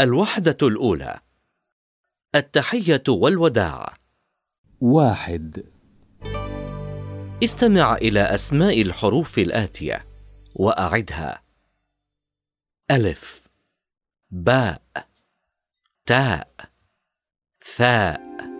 الوحدة الأولى. التحية والوداع. واحد. استمع إلى أسماء الحروف الآتية وأعدها. ألف. باء. تاء. ثاء.